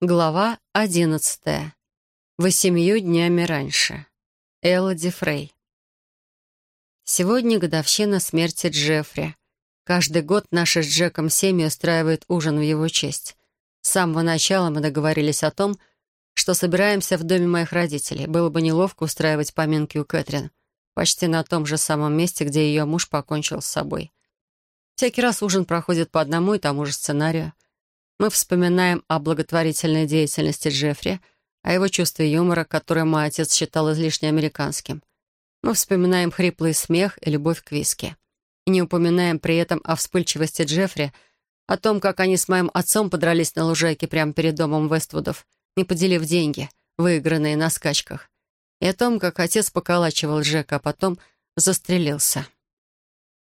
Глава одиннадцатая. Восемью днями раньше. Элоди Фрей. Сегодня годовщина смерти Джеффри. Каждый год наши с Джеком семьи устраивают ужин в его честь. С самого начала мы договорились о том, что собираемся в доме моих родителей. Было бы неловко устраивать поминки у Кэтрин, почти на том же самом месте, где ее муж покончил с собой. Всякий раз ужин проходит по одному и тому же сценарию — мы вспоминаем о благотворительной деятельности Джеффри, о его чувстве юмора, которое мой отец считал излишне американским. Мы вспоминаем хриплый смех и любовь к виске. И не упоминаем при этом о вспыльчивости Джеффри, о том, как они с моим отцом подрались на лужайке прямо перед домом Вествудов, не поделив деньги, выигранные на скачках, и о том, как отец поколачивал Джека, а потом застрелился.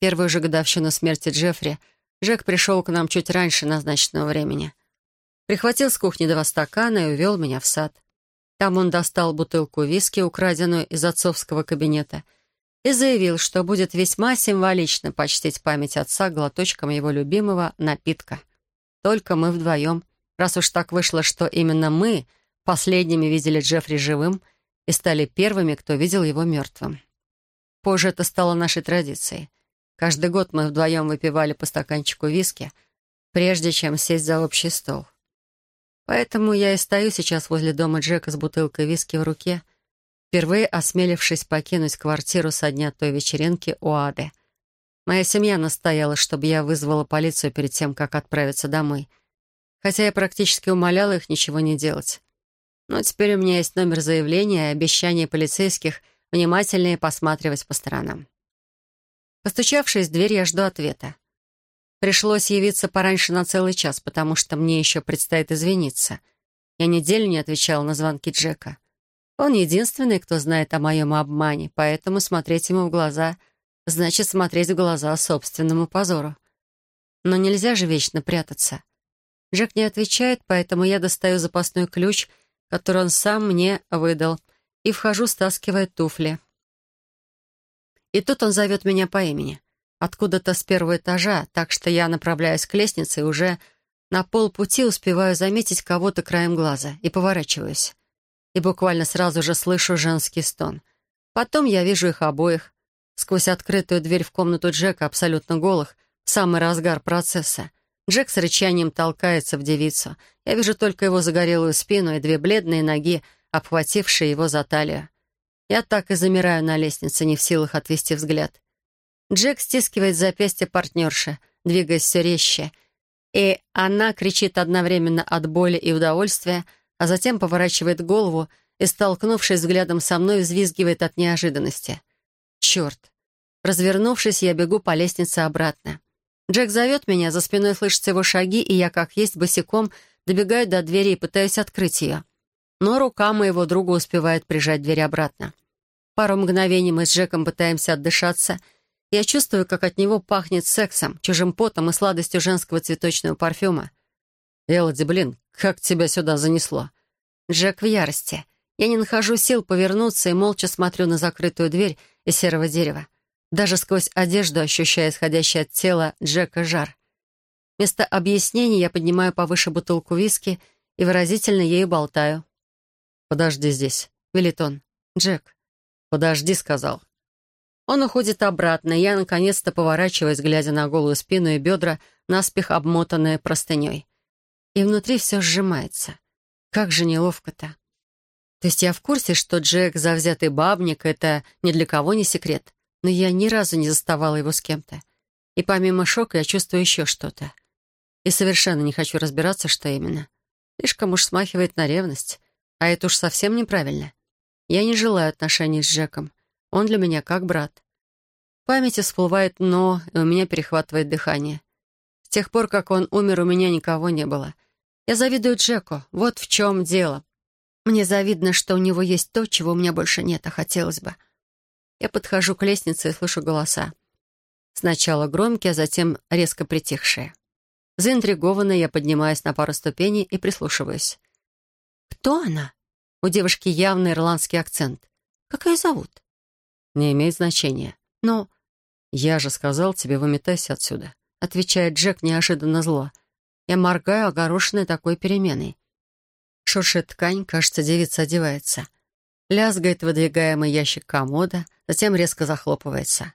Первую же годовщину смерти Джеффри — Жек пришел к нам чуть раньше назначенного времени. Прихватил с кухни два стакана и увел меня в сад. Там он достал бутылку виски, украденную из отцовского кабинета, и заявил, что будет весьма символично почтить память отца глоточком его любимого напитка. Только мы вдвоем, раз уж так вышло, что именно мы последними видели Джеффри живым и стали первыми, кто видел его мертвым. Позже это стало нашей традицией. Каждый год мы вдвоем выпивали по стаканчику виски, прежде чем сесть за общий стол. Поэтому я и стою сейчас возле дома Джека с бутылкой виски в руке, впервые осмелившись покинуть квартиру со дня той вечеринки у Ады. Моя семья настояла, чтобы я вызвала полицию перед тем, как отправиться домой. Хотя я практически умоляла их ничего не делать. Но теперь у меня есть номер заявления и обещание полицейских внимательнее посматривать по сторонам. Постучавшись в дверь, я жду ответа. Пришлось явиться пораньше на целый час, потому что мне еще предстоит извиниться. Я неделю не отвечала на звонки Джека. Он единственный, кто знает о моем обмане, поэтому смотреть ему в глаза значит смотреть в глаза собственному позору. Но нельзя же вечно прятаться. Джек не отвечает, поэтому я достаю запасной ключ, который он сам мне выдал, и вхожу, стаскивая туфли. И тут он зовет меня по имени. Откуда-то с первого этажа, так что я направляюсь к лестнице и уже на полпути успеваю заметить кого-то краем глаза и поворачиваюсь. И буквально сразу же слышу женский стон. Потом я вижу их обоих. Сквозь открытую дверь в комнату Джека, абсолютно голых, в самый разгар процесса. Джек с рычанием толкается в девицу. Я вижу только его загорелую спину и две бледные ноги, обхватившие его за талию. Я так и замираю на лестнице, не в силах отвести взгляд. Джек стискивает запястье партнерши, двигаясь все резче. И она кричит одновременно от боли и удовольствия, а затем поворачивает голову и, столкнувшись взглядом со мной, взвизгивает от неожиданности. Черт! Развернувшись, я бегу по лестнице обратно. Джек зовет меня, за спиной слышатся его шаги, и я, как есть, босиком добегаю до двери и пытаюсь открыть ее но рука моего друга успевает прижать дверь обратно. Пару мгновений мы с Джеком пытаемся отдышаться. Я чувствую, как от него пахнет сексом, чужим потом и сладостью женского цветочного парфюма. «Элоди, блин, как тебя сюда занесло?» Джек в ярости. Я не нахожу сил повернуться и молча смотрю на закрытую дверь из серого дерева. Даже сквозь одежду ощущаю исходящий от тела Джека жар. Вместо объяснений я поднимаю повыше бутылку виски и выразительно ею болтаю. «Подожди здесь», — велит он. «Джек». «Подожди», — сказал. Он уходит обратно, и я, наконец-то, поворачиваюсь, глядя на голую спину и бедра, наспех обмотанные простыней. И внутри все сжимается. Как же неловко-то. То есть я в курсе, что Джек завзятый бабник — это ни для кого не секрет, но я ни разу не заставала его с кем-то. И помимо шока я чувствую еще что-то. И совершенно не хочу разбираться, что именно. Слишком уж смахивает на ревность. А это уж совсем неправильно. Я не желаю отношений с Джеком. Он для меня как брат. В памяти всплывает «но», и у меня перехватывает дыхание. С тех пор, как он умер, у меня никого не было. Я завидую Джеку. Вот в чем дело. Мне завидно, что у него есть то, чего у меня больше нет, а хотелось бы. Я подхожу к лестнице и слышу голоса. Сначала громкие, а затем резко притихшие. Заинтригованная, я поднимаюсь на пару ступеней и прислушиваюсь. «Кто она?» У девушки явный ирландский акцент. «Как ее зовут?» «Не имеет значения. Но...» «Я же сказал тебе, выметайся отсюда», — отвечает Джек неожиданно зло. Я моргаю, огорошенная такой переменой. Шуршит ткань, кажется, девица одевается. Лязгает выдвигаемый ящик комода, затем резко захлопывается.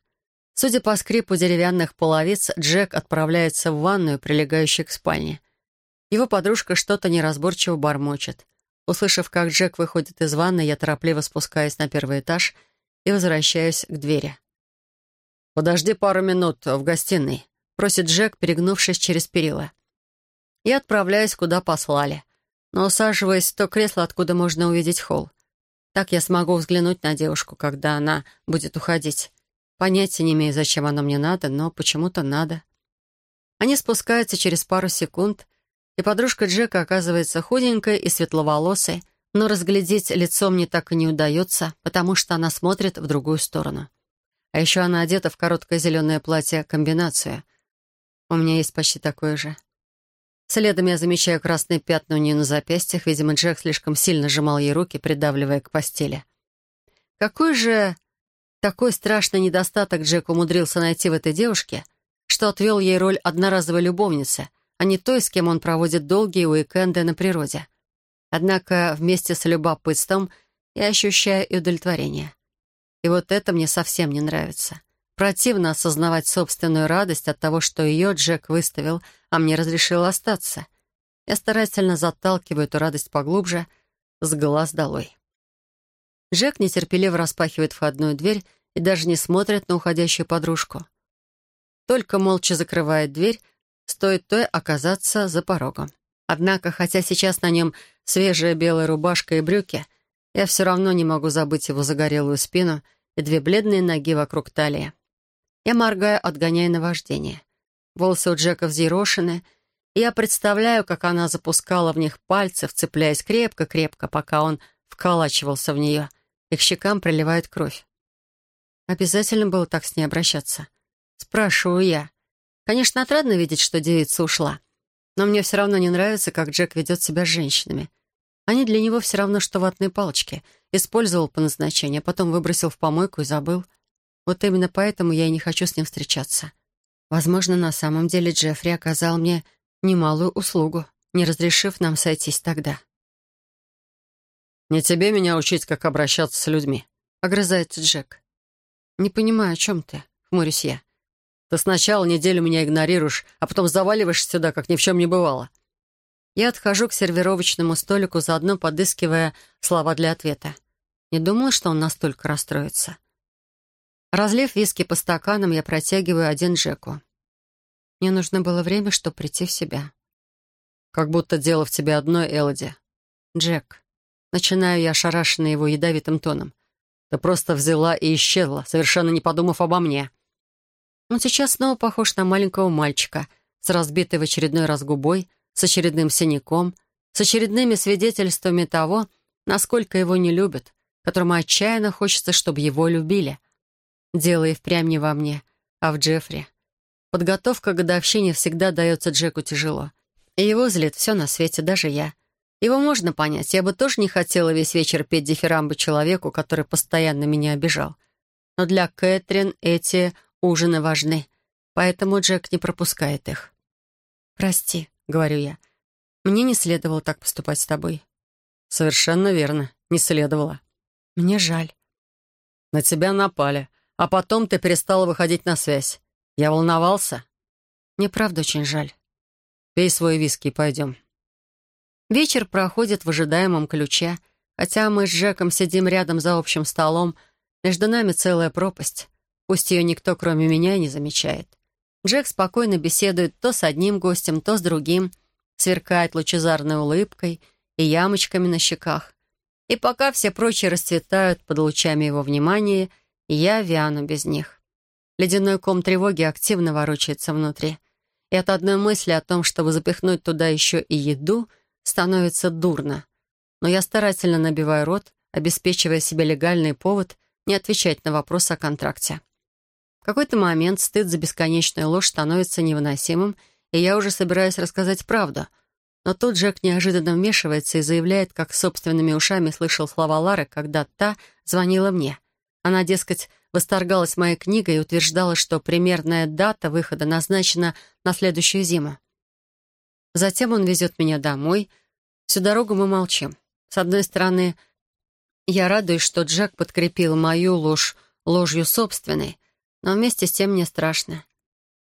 Судя по скрипу деревянных половиц, Джек отправляется в ванную, прилегающую к спальне. Его подружка что-то неразборчиво бормочет. Услышав, как Джек выходит из ванны, я торопливо спускаюсь на первый этаж и возвращаюсь к двери. «Подожди пару минут в гостиной», — просит Джек, перегнувшись через перила. Я отправляюсь, куда послали, но усаживаясь в то кресло, откуда можно увидеть холл. Так я смогу взглянуть на девушку, когда она будет уходить. Понятия не имею, зачем оно мне надо, но почему-то надо. Они спускаются через пару секунд, и подружка Джека оказывается худенькой и светловолосой, но разглядеть лицо мне так и не удается, потому что она смотрит в другую сторону. А еще она одета в короткое зеленое платье-комбинацию. У меня есть почти такое же. Следом я замечаю красные пятна у нее на запястьях. Видимо, Джек слишком сильно сжимал ей руки, придавливая к постели. Какой же такой страшный недостаток Джек умудрился найти в этой девушке, что отвел ей роль одноразовой любовницы, а не той, с кем он проводит долгие уикенды на природе. Однако вместе с любопытством я ощущаю и удовлетворение. И вот это мне совсем не нравится. Противно осознавать собственную радость от того, что ее Джек выставил, а мне разрешил остаться. Я старательно заталкиваю эту радость поглубже, с глаз долой. Джек нетерпеливо распахивает входную дверь и даже не смотрит на уходящую подружку. Только молча закрывает дверь, стоит той оказаться за порогом. Однако, хотя сейчас на нем свежая белая рубашка и брюки, я все равно не могу забыть его загорелую спину и две бледные ноги вокруг талии. Я моргаю, отгоняя наваждение. Волосы у Джека взъерошены, и я представляю, как она запускала в них пальцы, вцепляясь крепко-крепко, пока он вколачивался в нее. Их щекам приливает кровь. Обязательно было так с ней обращаться. Спрашиваю я. Конечно, отрадно видеть, что девица ушла. Но мне все равно не нравится, как Джек ведет себя с женщинами. Они для него все равно, что ватные палочки. Использовал по назначению, а потом выбросил в помойку и забыл — вот именно поэтому я и не хочу с ним встречаться. Возможно, на самом деле Джеффри оказал мне немалую услугу, не разрешив нам сойтись тогда. «Не тебе меня учить, как обращаться с людьми», — огрызается Джек. «Не понимаю, о чем ты?» — хмурюсь я. «Ты сначала неделю меня игнорируешь, а потом заваливаешься сюда, как ни в чем не бывало». Я отхожу к сервировочному столику, заодно подыскивая слова для ответа. Не думала, что он настолько расстроится. Разлив виски по стаканам, я протягиваю один Джеку. Мне нужно было время, чтобы прийти в себя. «Как будто дело в тебе одной, Элоди». «Джек». Начинаю я ошарашенно его ядовитым тоном. «Ты просто взяла и исчезла, совершенно не подумав обо мне». Он сейчас снова похож на маленького мальчика, с разбитой в очередной раз губой, с очередным синяком, с очередными свидетельствами того, насколько его не любят, которому отчаянно хочется, чтобы его любили — Дело и впрямь не во мне, а в Джеффри. Подготовка к годовщине всегда дается Джеку тяжело. И его злит все на свете, даже я. Его можно понять. Я бы тоже не хотела весь вечер петь дифирамбы человеку, который постоянно меня обижал. Но для Кэтрин эти ужины важны, поэтому Джек не пропускает их. «Прости», — говорю я. «Мне не следовало так поступать с тобой». «Совершенно верно. Не следовало». «Мне жаль». «На тебя напали. А потом ты перестала выходить на связь. Я волновался. Мне правда очень жаль. Пей свой виски и пойдем. Вечер проходит в ожидаемом ключе. Хотя мы с Джеком сидим рядом за общим столом, между нами целая пропасть. Пусть ее никто, кроме меня, не замечает. Джек спокойно беседует то с одним гостем, то с другим, сверкает лучезарной улыбкой и ямочками на щеках. И пока все прочие расцветают под лучами его внимания, я вяну без них. Ледяной ком тревоги активно ворочается внутри. И от одной мысли о том, чтобы запихнуть туда еще и еду, становится дурно. Но я старательно набиваю рот, обеспечивая себе легальный повод не отвечать на вопрос о контракте. В какой-то момент стыд за бесконечную ложь становится невыносимым, и я уже собираюсь рассказать правду. Но тут Джек неожиданно вмешивается и заявляет, как собственными ушами слышал слова Лары, когда та звонила мне — она, дескать, восторгалась моей книгой и утверждала, что примерная дата выхода назначена на следующую зиму. Затем он везет меня домой, Всю дорогу мы молчим. С одной стороны, я радуюсь, что Джек подкрепил мою ложь ложью собственной, но вместе с тем мне страшно.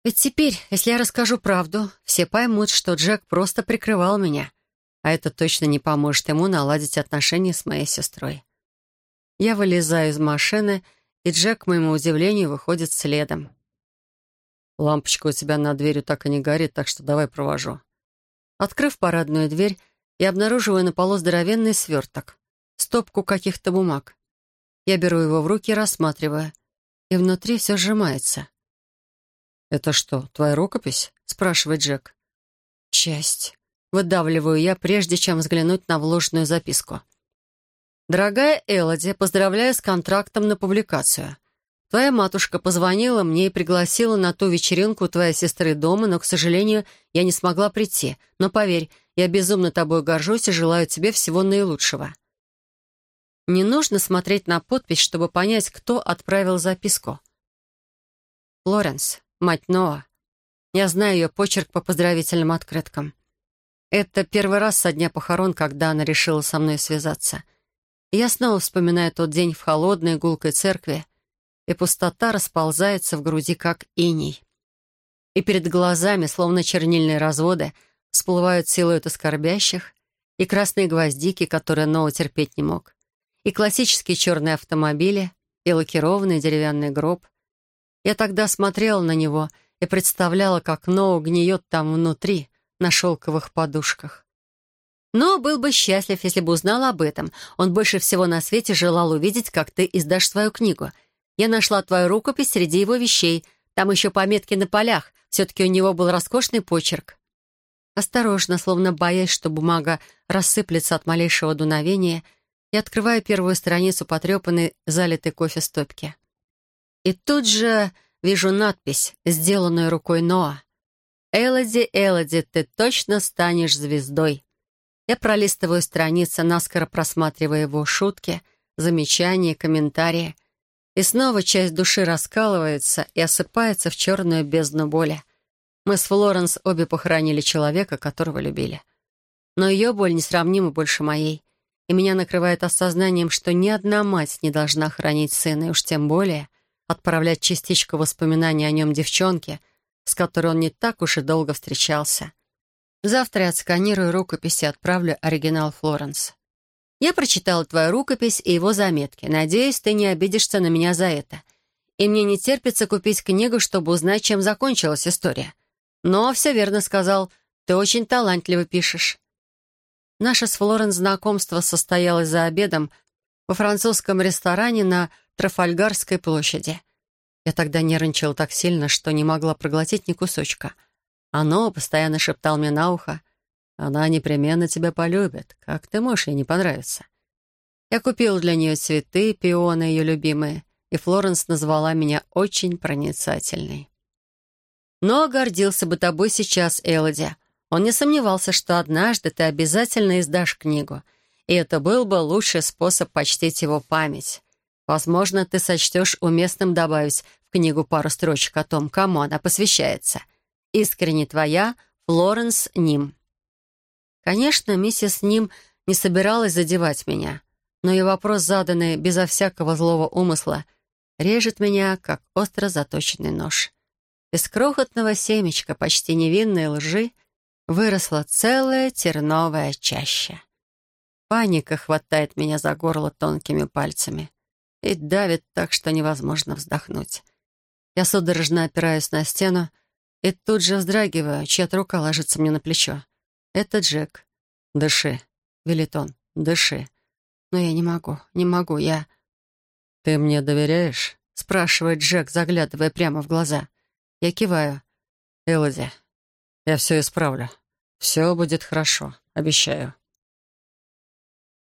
Ведь теперь, если я расскажу правду, все поймут, что Джек просто прикрывал меня, а это точно не поможет ему наладить отношения с моей сестрой. Я вылезаю из машины, и Джек, к моему удивлению, выходит следом. «Лампочка у тебя над дверью так и не горит, так что давай провожу». Открыв парадную дверь, я обнаруживаю на полу здоровенный сверток, стопку каких-то бумаг. Я беру его в руки и рассматриваю, и внутри все сжимается. «Это что, твоя рукопись?» — спрашивает Джек. «Часть». Выдавливаю я, прежде чем взглянуть на вложенную записку. «Дорогая Элоди, поздравляю с контрактом на публикацию. Твоя матушка позвонила мне и пригласила на ту вечеринку твоей сестры дома, но, к сожалению, я не смогла прийти. Но поверь, я безумно тобой горжусь и желаю тебе всего наилучшего». Не нужно смотреть на подпись, чтобы понять, кто отправил записку. Флоренс, мать Ноа. Я знаю ее почерк по поздравительным открыткам. Это первый раз со дня похорон, когда она решила со мной связаться — я снова вспоминаю тот день в холодной гулкой церкви, и пустота расползается в груди, как иней. И перед глазами, словно чернильные разводы, всплывают силуэты скорбящих, и красные гвоздики, которые Ноу терпеть не мог, и классические черные автомобили, и лакированный деревянный гроб. Я тогда смотрела на него и представляла, как Ноу гниет там внутри, на шелковых подушках. Но был бы счастлив, если бы узнал об этом. Он больше всего на свете желал увидеть, как ты издашь свою книгу. Я нашла твою рукопись среди его вещей. Там еще пометки на полях. Все-таки у него был роскошный почерк. Осторожно, словно боясь, что бумага рассыплется от малейшего дуновения, я открываю первую страницу потрепанной, залитой кофе стопки. И тут же вижу надпись, сделанную рукой Ноа. «Элоди, Элоди, ты точно станешь звездой». Я пролистываю страницы, наскоро просматривая его шутки, замечания, комментарии. И снова часть души раскалывается и осыпается в черную бездну боли. Мы с Флоренс обе похоронили человека, которого любили. Но ее боль несравнима больше моей. И меня накрывает осознанием, что ни одна мать не должна хранить сына, и уж тем более отправлять частичку воспоминаний о нем девчонке, с которой он не так уж и долго встречался. Завтра я отсканирую рукопись и отправлю оригинал Флоренс. Я прочитала твою рукопись и его заметки. Надеюсь, ты не обидишься на меня за это. И мне не терпится купить книгу, чтобы узнать, чем закончилась история. Но все верно сказал. Ты очень талантливо пишешь. Наше с Флоренс знакомство состоялось за обедом во французском ресторане на Трафальгарской площади. Я тогда нервничала так сильно, что не могла проглотить ни кусочка — оно постоянно шептал мне на ухо. «Она непременно тебя полюбит. Как ты можешь ей не понравиться?» Я купил для нее цветы, пионы ее любимые, и Флоренс назвала меня очень проницательной. Но гордился бы тобой сейчас, Элоди. Он не сомневался, что однажды ты обязательно издашь книгу, и это был бы лучший способ почтить его память. Возможно, ты сочтешь уместным добавить в книгу пару строчек о том, кому она посвящается — Искренне твоя, Флоренс Ним. Конечно, миссис Ним не собиралась задевать меня, но и вопрос, заданный безо всякого злого умысла, режет меня, как остро заточенный нож. Из крохотного семечка почти невинной лжи выросла целая терновая чаща. Паника хватает меня за горло тонкими пальцами и давит так, что невозможно вздохнуть. Я судорожно опираюсь на стену, и тут же вздрагиваю, чья-то рука ложится мне на плечо. Это Джек. «Дыши», — велит он, — «дыши». Но я не могу, не могу, я... «Ты мне доверяешь?» — спрашивает Джек, заглядывая прямо в глаза. Я киваю. «Элоди, я все исправлю. Все будет хорошо, обещаю».